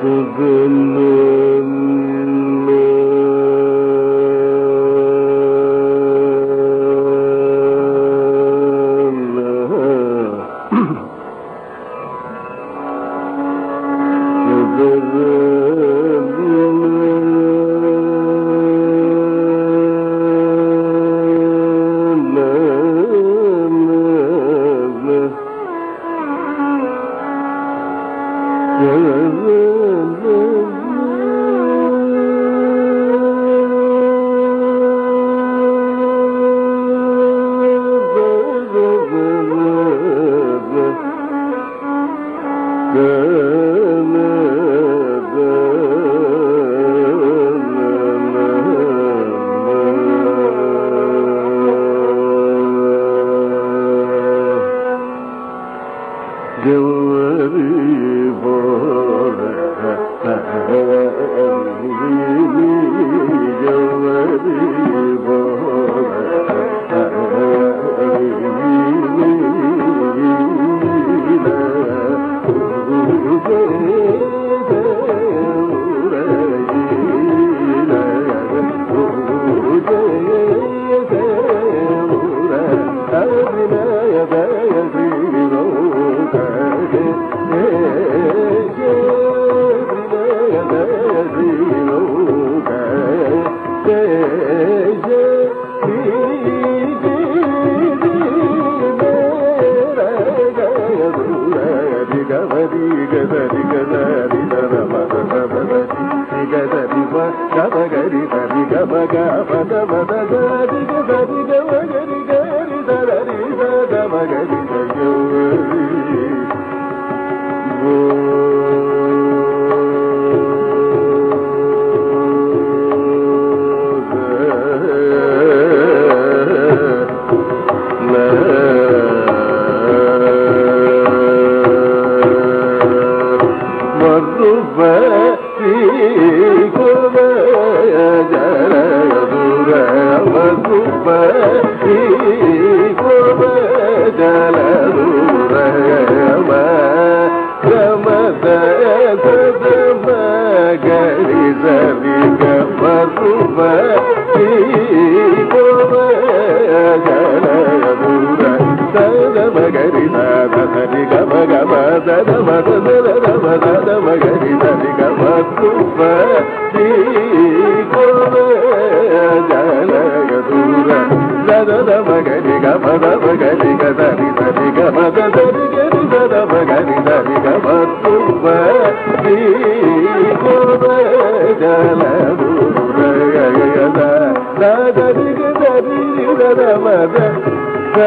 Guru Oh, oh, oh, oh. పగ పద పద గరి గరి గరి గరి దరి గ మగరి ಮರುಬೀ గరి దని గమ గమ దన మద గమ దన మగరి దని గమ తుమ జీ కోవ జల గదూర దన దమ గరి గమ దమ గరి గదని దని గమ దని గరి దన మగరి దని గమ తుమ జీ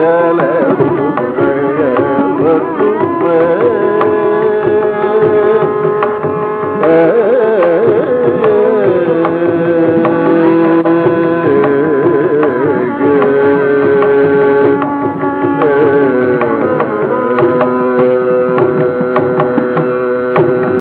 Mandela